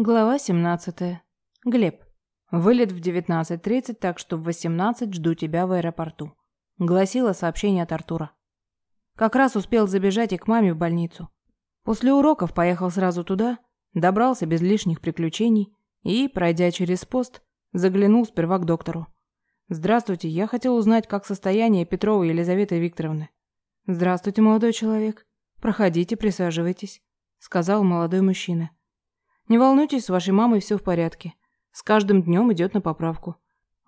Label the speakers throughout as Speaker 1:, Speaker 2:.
Speaker 1: Глава 17. Глеб. Вылет в 19.30, так что в 18 жду тебя в аэропорту. Гласило сообщение от Артура. Как раз успел забежать и к маме в больницу. После уроков поехал сразу туда, добрался без лишних приключений и, пройдя через пост, заглянул сперва к доктору. «Здравствуйте, я хотел узнать, как состояние Петровой Елизаветы Викторовны». «Здравствуйте, молодой человек. Проходите, присаживайтесь», — сказал молодой мужчина. Не волнуйтесь, с вашей мамой все в порядке. С каждым днем идет на поправку.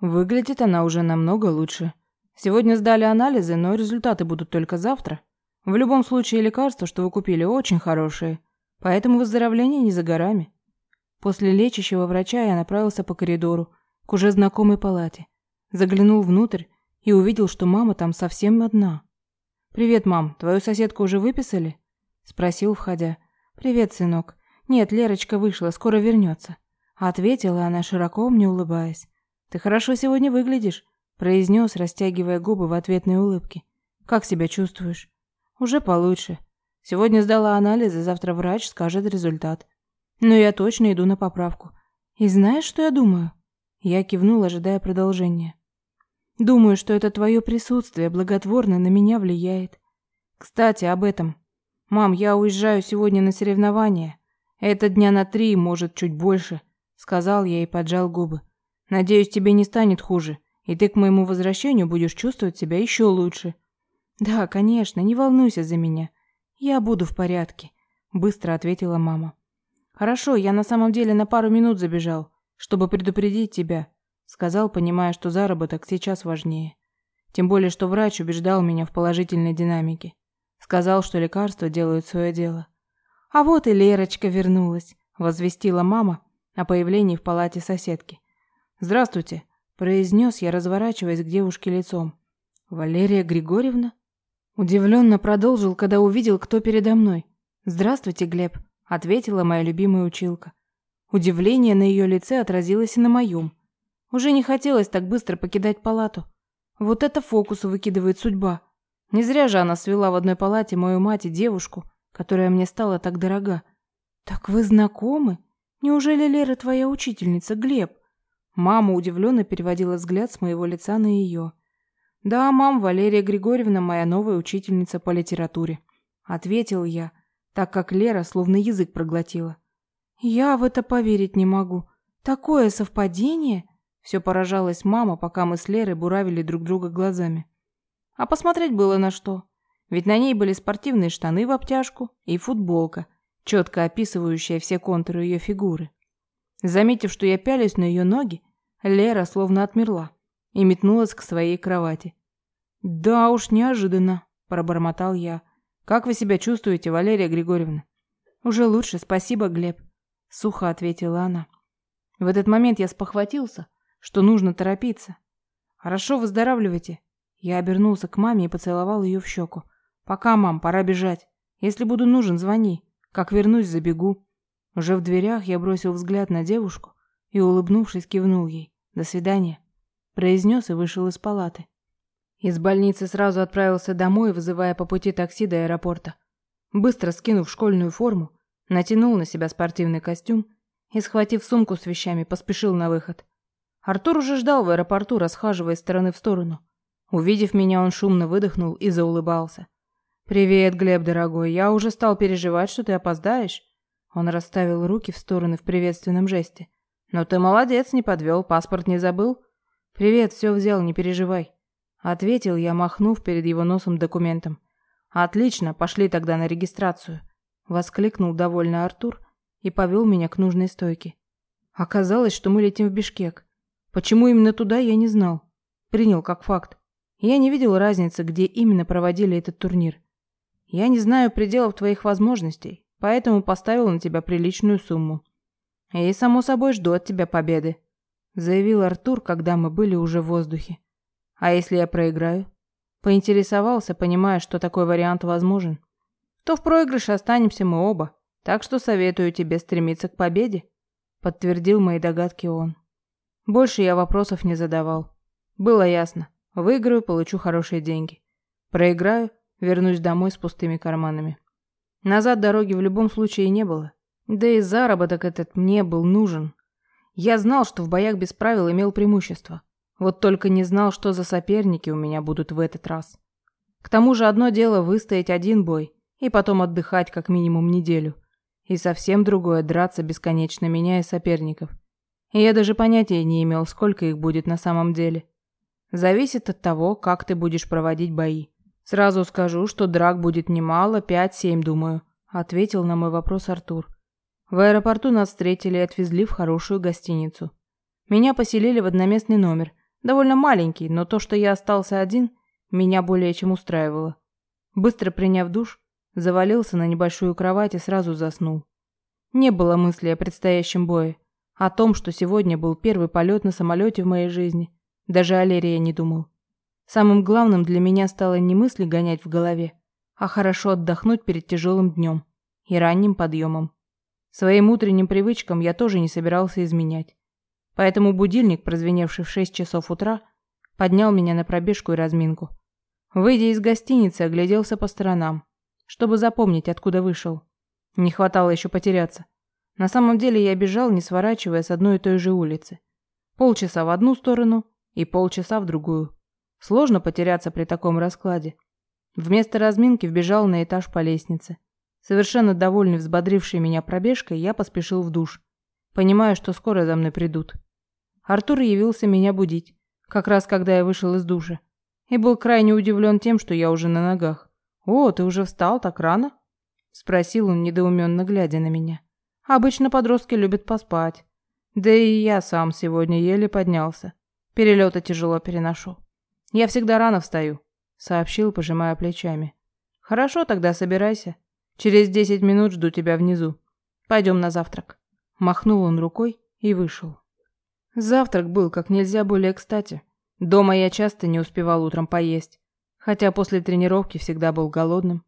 Speaker 1: Выглядит она уже намного лучше. Сегодня сдали анализы, но результаты будут только завтра. В любом случае лекарства, что вы купили, очень хорошие. Поэтому выздоровление не за горами. После лечащего врача я направился по коридору к уже знакомой палате. Заглянул внутрь и увидел, что мама там совсем одна. «Привет, мам. Твою соседку уже выписали?» Спросил, входя. «Привет, сынок. «Нет, Лерочка вышла, скоро вернется», — ответила она, широко мне улыбаясь. «Ты хорошо сегодня выглядишь», — произнес, растягивая губы в ответной улыбке. «Как себя чувствуешь?» «Уже получше. Сегодня сдала анализы, завтра врач скажет результат. Но я точно иду на поправку. И знаешь, что я думаю?» Я кивнул, ожидая продолжения. «Думаю, что это твое присутствие благотворно на меня влияет. Кстати, об этом. Мам, я уезжаю сегодня на соревнования. «Это дня на три, может, чуть больше», — сказал я и поджал губы. «Надеюсь, тебе не станет хуже, и ты к моему возвращению будешь чувствовать себя еще лучше». «Да, конечно, не волнуйся за меня. Я буду в порядке», — быстро ответила мама. «Хорошо, я на самом деле на пару минут забежал, чтобы предупредить тебя», — сказал, понимая, что заработок сейчас важнее. Тем более, что врач убеждал меня в положительной динамике. Сказал, что лекарства делают свое дело. «А вот и Лерочка вернулась», – возвестила мама о появлении в палате соседки. «Здравствуйте», – произнес я, разворачиваясь к девушке лицом. «Валерия Григорьевна?» Удивленно продолжил, когда увидел, кто передо мной. «Здравствуйте, Глеб», – ответила моя любимая училка. Удивление на ее лице отразилось и на моем. Уже не хотелось так быстро покидать палату. Вот это фокус выкидывает судьба. Не зря же она свела в одной палате мою мать и девушку, которая мне стала так дорога. Так вы знакомы? Неужели Лера твоя учительница, Глеб? Мама удивленно переводила взгляд с моего лица на ее. Да, мам, Валерия Григорьевна моя новая учительница по литературе, ответил я, так как Лера словно язык проглотила. Я в это поверить не могу. Такое совпадение? Все поражалась мама, пока мы с Лерой буравили друг друга глазами. А посмотреть было на что. Ведь на ней были спортивные штаны в обтяжку и футболка, четко описывающая все контуры ее фигуры. Заметив, что я пялюсь на ее ноги, Лера словно отмерла и метнулась к своей кровати. «Да уж, неожиданно», – пробормотал я. «Как вы себя чувствуете, Валерия Григорьевна?» «Уже лучше, спасибо, Глеб», – сухо ответила она. В этот момент я спохватился, что нужно торопиться. «Хорошо, выздоравливайте». Я обернулся к маме и поцеловал ее в щеку. «Пока, мам, пора бежать. Если буду нужен, звони. Как вернусь, забегу». Уже в дверях я бросил взгляд на девушку и, улыбнувшись, кивнул ей. «До свидания», – произнес и вышел из палаты. Из больницы сразу отправился домой, вызывая по пути такси до аэропорта. Быстро скинув школьную форму, натянул на себя спортивный костюм и, схватив сумку с вещами, поспешил на выход. Артур уже ждал в аэропорту, расхаживая из стороны в сторону. Увидев меня, он шумно выдохнул и заулыбался. «Привет, Глеб, дорогой. Я уже стал переживать, что ты опоздаешь». Он расставил руки в стороны в приветственном жесте. «Но ты молодец, не подвел, паспорт не забыл?» «Привет, все взял, не переживай», — ответил я, махнув перед его носом документом. «Отлично, пошли тогда на регистрацию», — воскликнул довольно Артур и повел меня к нужной стойке. Оказалось, что мы летим в Бишкек. Почему именно туда, я не знал. Принял как факт. Я не видел разницы, где именно проводили этот турнир. Я не знаю пределов твоих возможностей, поэтому поставил на тебя приличную сумму. И, само собой, жду от тебя победы», — заявил Артур, когда мы были уже в воздухе. «А если я проиграю?» Поинтересовался, понимая, что такой вариант возможен. «То в проигрыше останемся мы оба, так что советую тебе стремиться к победе», — подтвердил мои догадки он. Больше я вопросов не задавал. Было ясно. Выиграю, получу хорошие деньги. Проиграю, Вернусь домой с пустыми карманами. Назад дороги в любом случае не было. Да и заработок этот мне был нужен. Я знал, что в боях без правил имел преимущество. Вот только не знал, что за соперники у меня будут в этот раз. К тому же одно дело выстоять один бой и потом отдыхать как минимум неделю. И совсем другое драться бесконечно меняя соперников. И я даже понятия не имел, сколько их будет на самом деле. Зависит от того, как ты будешь проводить бои. Сразу скажу, что драк будет немало, пять-семь, думаю, ответил на мой вопрос Артур. В аэропорту нас встретили и отвезли в хорошую гостиницу. Меня поселили в одноместный номер, довольно маленький, но то, что я остался один, меня более чем устраивало. Быстро приняв душ, завалился на небольшую кровать и сразу заснул. Не было мысли о предстоящем бое, о том, что сегодня был первый полет на самолете в моей жизни. Даже о Лере я не думал. Самым главным для меня стало не мысли гонять в голове, а хорошо отдохнуть перед тяжелым днем и ранним подъемом. Своим утренним привычкам я тоже не собирался изменять. Поэтому будильник, прозвеневший в 6 часов утра, поднял меня на пробежку и разминку. Выйдя из гостиницы, огляделся по сторонам, чтобы запомнить, откуда вышел. Не хватало еще потеряться. На самом деле я бежал, не сворачивая с одной и той же улицы. Полчаса в одну сторону и полчаса в другую. Сложно потеряться при таком раскладе. Вместо разминки вбежал на этаж по лестнице. Совершенно довольный взбодрившей меня пробежкой, я поспешил в душ, понимая, что скоро за мной придут. Артур явился меня будить, как раз когда я вышел из душа, и был крайне удивлен тем, что я уже на ногах. «О, ты уже встал так рано?» – спросил он, недоуменно глядя на меня. «Обычно подростки любят поспать. Да и я сам сегодня еле поднялся. Перелеты тяжело переношу. Я всегда рано встаю», – сообщил, пожимая плечами. «Хорошо, тогда собирайся. Через десять минут жду тебя внизу. Пойдем на завтрак». Махнул он рукой и вышел. Завтрак был как нельзя более кстати. Дома я часто не успевал утром поесть, хотя после тренировки всегда был голодным.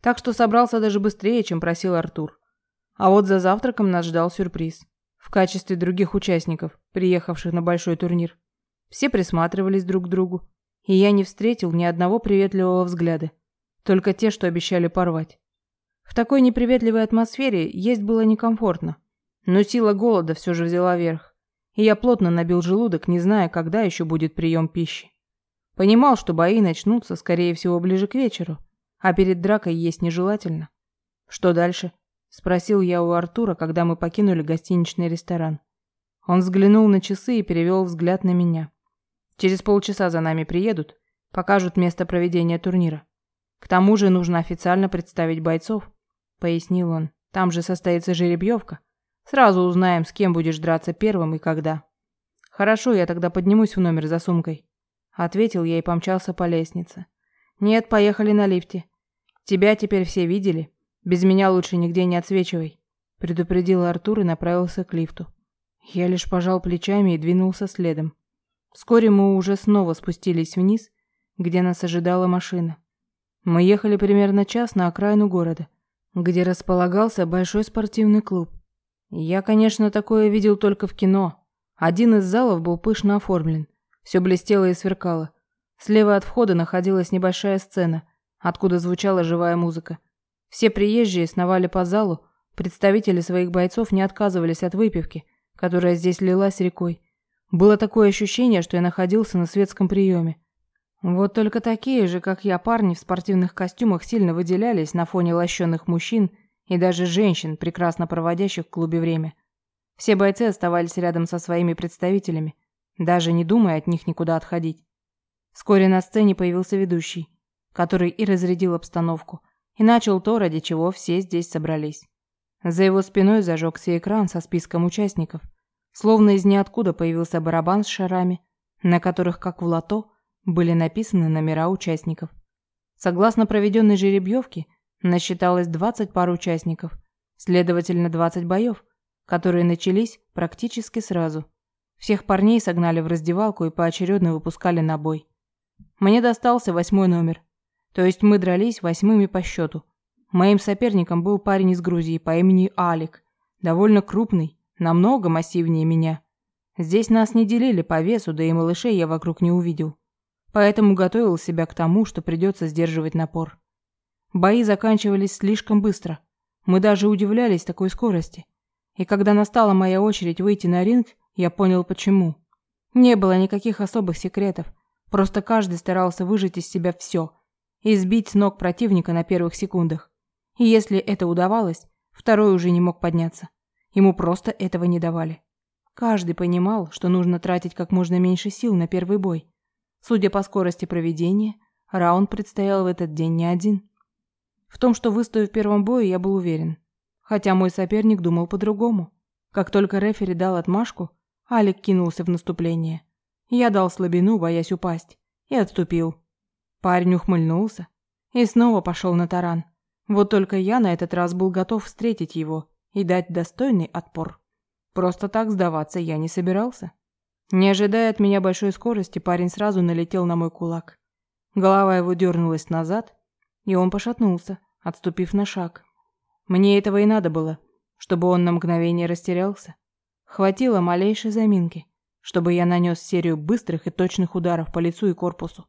Speaker 1: Так что собрался даже быстрее, чем просил Артур. А вот за завтраком нас ждал сюрприз. В качестве других участников, приехавших на большой турнир. Все присматривались друг к другу, и я не встретил ни одного приветливого взгляда. Только те, что обещали порвать. В такой неприветливой атмосфере есть было некомфортно. Но сила голода все же взяла верх. И я плотно набил желудок, не зная, когда еще будет прием пищи. Понимал, что бои начнутся, скорее всего, ближе к вечеру, а перед дракой есть нежелательно. «Что дальше?» – спросил я у Артура, когда мы покинули гостиничный ресторан. Он взглянул на часы и перевел взгляд на меня. «Через полчаса за нами приедут, покажут место проведения турнира. К тому же нужно официально представить бойцов, пояснил он. Там же состоится жеребьевка. Сразу узнаем, с кем будешь драться первым и когда. Хорошо, я тогда поднимусь в номер за сумкой, ответил я и помчался по лестнице. Нет, поехали на лифте. Тебя теперь все видели. Без меня лучше нигде не отсвечивай, предупредил Артур и направился к лифту. Я лишь пожал плечами и двинулся следом. Вскоре мы уже снова спустились вниз, где нас ожидала машина. Мы ехали примерно час на окраину города, где располагался большой спортивный клуб. Я, конечно, такое видел только в кино. Один из залов был пышно оформлен. Все блестело и сверкало. Слева от входа находилась небольшая сцена, откуда звучала живая музыка. Все приезжие сновали по залу, представители своих бойцов не отказывались от выпивки, которая здесь лилась рекой. Было такое ощущение, что я находился на светском приеме. Вот только такие же, как я, парни в спортивных костюмах сильно выделялись на фоне лощенных мужчин и даже женщин, прекрасно проводящих в клубе время. Все бойцы оставались рядом со своими представителями, даже не думая от них никуда отходить. Вскоре на сцене появился ведущий, который и разрядил обстановку, и начал то, ради чего все здесь собрались. За его спиной зажегся экран со списком участников. Словно из ниоткуда появился барабан с шарами, на которых, как в лото, были написаны номера участников. Согласно проведенной жеребьевке, насчиталось 20 пар участников, следовательно 20 боев, которые начались практически сразу. Всех парней согнали в раздевалку и поочередно выпускали на бой. Мне достался восьмой номер, то есть мы дрались восьмыми по счету. Моим соперником был парень из Грузии по имени Алик, довольно крупный, намного массивнее меня. Здесь нас не делили по весу, да и малышей я вокруг не увидел поэтому готовил себя к тому, что придется сдерживать напор. Бои заканчивались слишком быстро. Мы даже удивлялись такой скорости. И когда настала моя очередь выйти на ринг, я понял почему. Не было никаких особых секретов. Просто каждый старался выжать из себя все и сбить с ног противника на первых секундах. И если это удавалось, второй уже не мог подняться. Ему просто этого не давали. Каждый понимал, что нужно тратить как можно меньше сил на первый бой. Судя по скорости проведения, раунд предстоял в этот день не один. В том, что выстою в первом бою, я был уверен. Хотя мой соперник думал по-другому. Как только рефери дал отмашку, Алик кинулся в наступление. Я дал слабину, боясь упасть, и отступил. Парень ухмыльнулся и снова пошел на таран. Вот только я на этот раз был готов встретить его и дать достойный отпор. Просто так сдаваться я не собирался. Не ожидая от меня большой скорости, парень сразу налетел на мой кулак. Голова его дернулась назад, и он пошатнулся, отступив на шаг. Мне этого и надо было, чтобы он на мгновение растерялся. Хватило малейшей заминки, чтобы я нанес серию быстрых и точных ударов по лицу и корпусу.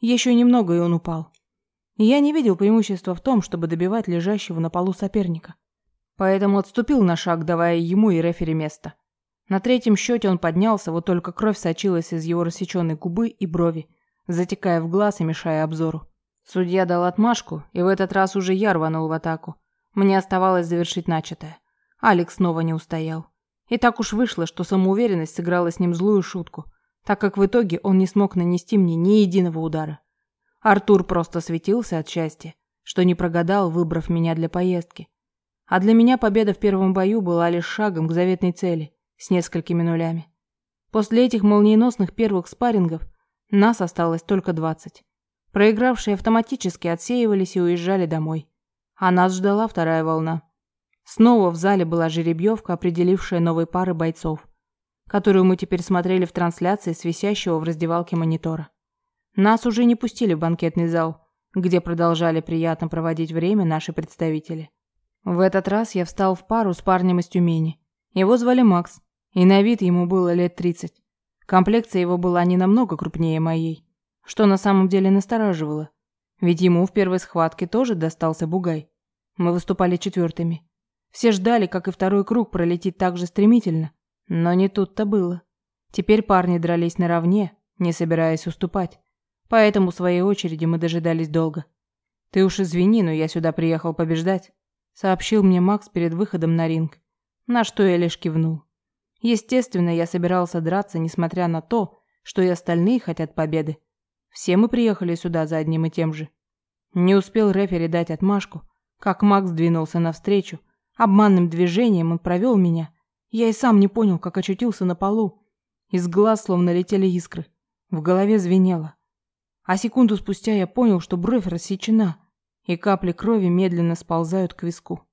Speaker 1: Еще немного, и он упал. я не видел преимущества в том, чтобы добивать лежащего на полу соперника. Поэтому отступил на шаг, давая ему и рефери место. На третьем счете он поднялся, вот только кровь сочилась из его рассеченной губы и брови, затекая в глаз и мешая обзору. Судья дал отмашку, и в этот раз уже я рванул в атаку. Мне оставалось завершить начатое. Алекс снова не устоял. И так уж вышло, что самоуверенность сыграла с ним злую шутку, так как в итоге он не смог нанести мне ни единого удара. Артур просто светился от счастья, что не прогадал, выбрав меня для поездки. А для меня победа в первом бою была лишь шагом к заветной цели с несколькими нулями. После этих молниеносных первых спаррингов нас осталось только двадцать. Проигравшие автоматически отсеивались и уезжали домой. А нас ждала вторая волна. Снова в зале была жеребьевка, определившая новые пары бойцов, которую мы теперь смотрели в трансляции с висящего в раздевалке монитора. Нас уже не пустили в банкетный зал, где продолжали приятно проводить время наши представители. В этот раз я встал в пару с парнем из Тюмени. Его звали Макс, и на вид ему было лет 30. Комплекция его была не намного крупнее моей, что на самом деле настораживало. Ведь ему в первой схватке тоже достался бугай. Мы выступали четвертыми. Все ждали, как и второй круг пролетит так же стремительно. Но не тут-то было. Теперь парни дрались наравне, не собираясь уступать. Поэтому в своей очереди мы дожидались долго. «Ты уж извини, но я сюда приехал побеждать», сообщил мне Макс перед выходом на ринг. На что я лишь кивнул. Естественно, я собирался драться, несмотря на то, что и остальные хотят победы. Все мы приехали сюда за одним и тем же. Не успел рефери дать отмашку, как Макс двинулся навстречу. Обманным движением он провел меня. Я и сам не понял, как очутился на полу. Из глаз словно летели искры. В голове звенело. А секунду спустя я понял, что бровь рассечена, и капли крови медленно сползают к виску.